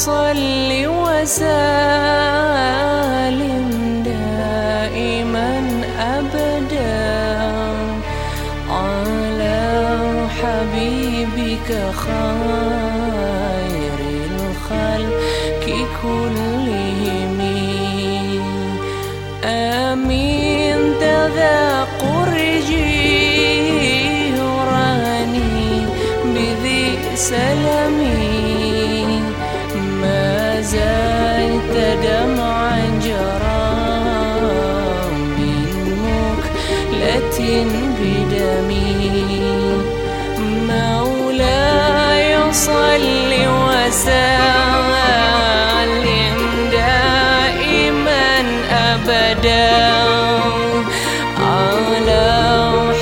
صل وسلم دائما أبدا على حبيبك خير الخلق كلهم. آمين. تذاقر جيراني بذي سلمي وسلم دائما أبدا. على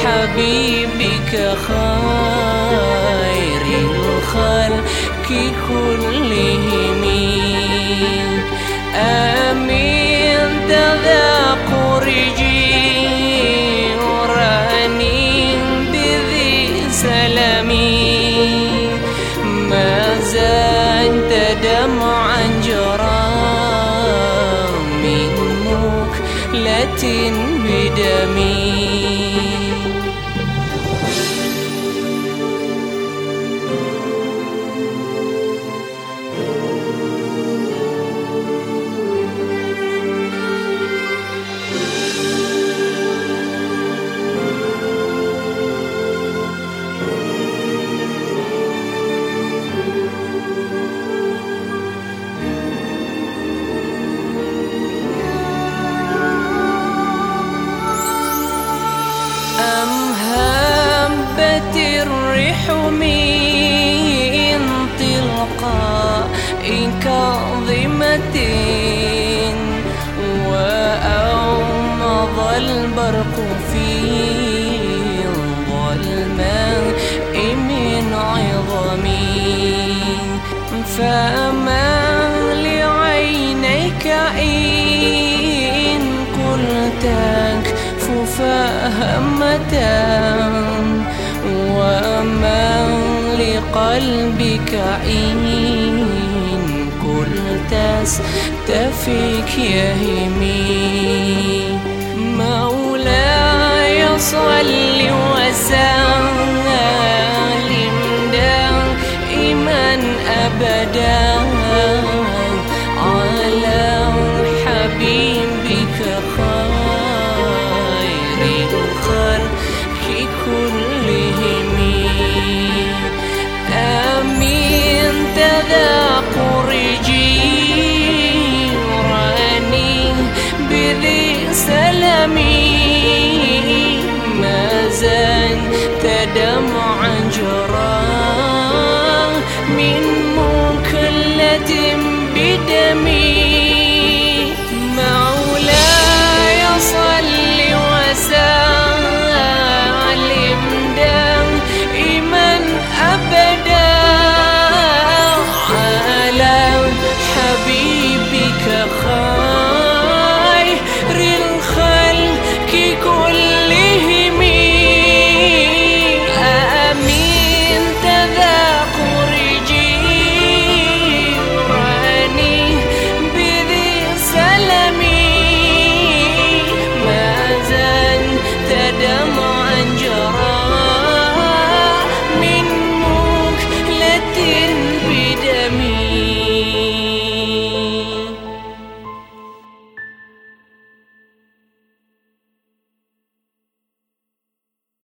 حبيبك خير الخلق كلهم. مكلة بدمي الريح من تلقاء كاظمة وأومض البرق في ظلماء من عظمي فما لعينيك إن قلت فهمتان لقلبك إن قلت استفيك يهمي. مولاي صل وسلم دائما أبدا. دمعا جرى من مكلة بدمي